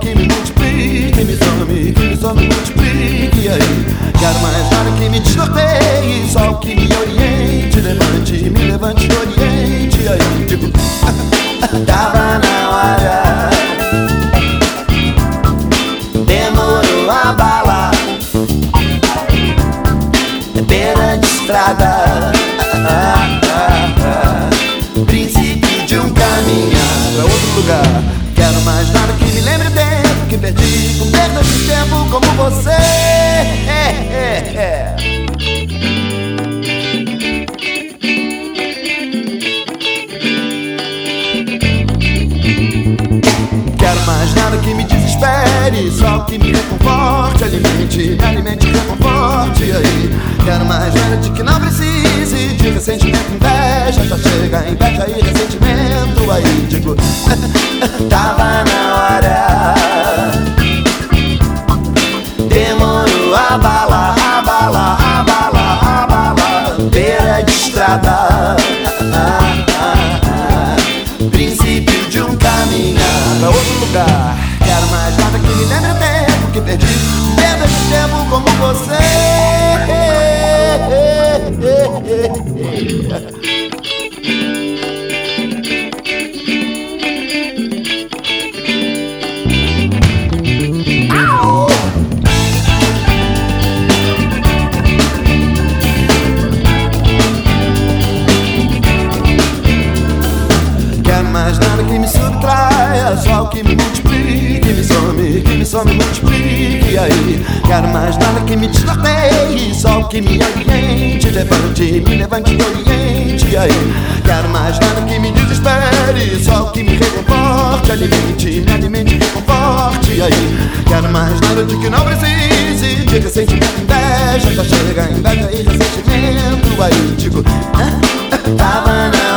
que me multiplique, me some, que me some, multiplique aí. Quero mais nada que me desnorteie, só o que me oriente, levante, me levante, oriente aí. tipo, tava na hora. Demorou a bala, beira é de estrada. Princípio de um caminhar pra outro lugar. Quero mais perda de tempo como você. É, é, é. Quero mais nada que me desespere, só que me reconforte, alimente, me alimente, reconforte aí. Quero mais nada de que não precise de ressentimento, inveja, já chega inveja e ressentimento aí. Digo, tava Demorou a bala, a bala, a bala, a bala, beira de estrada. Princípio de um caminhar pra outro lugar. Quero mais nada que me lembre o tempo que perdi. Perda de tempo como você. Mais nada que me subtraia, só o que me multiplique, me some, que me some, multiplique. E aí, quero mais nada que me desnorteie, só o que me oriente, levante, me levante do oriente. E aí, quero mais nada que me desespere, só o que me reconforte, alimente, me alimente, reconforte. E aí, quero mais nada de que não precise, de ressentimento, inveja, já chega inveja e ressentimento. Aí, digo, ah, tava na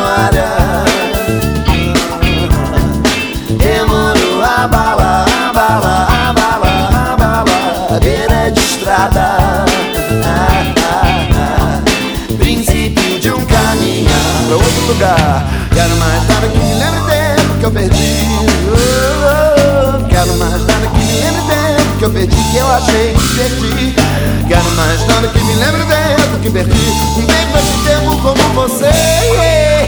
pra outro lugar. Quero mais nada que me lembre tempo que eu perdi. Oh, oh. Quero mais nada que me lembre tempo que eu perdi, que eu achei que perdi. Quero mais nada que me lembre tempo que perdi. Um tempo esse tempo como você.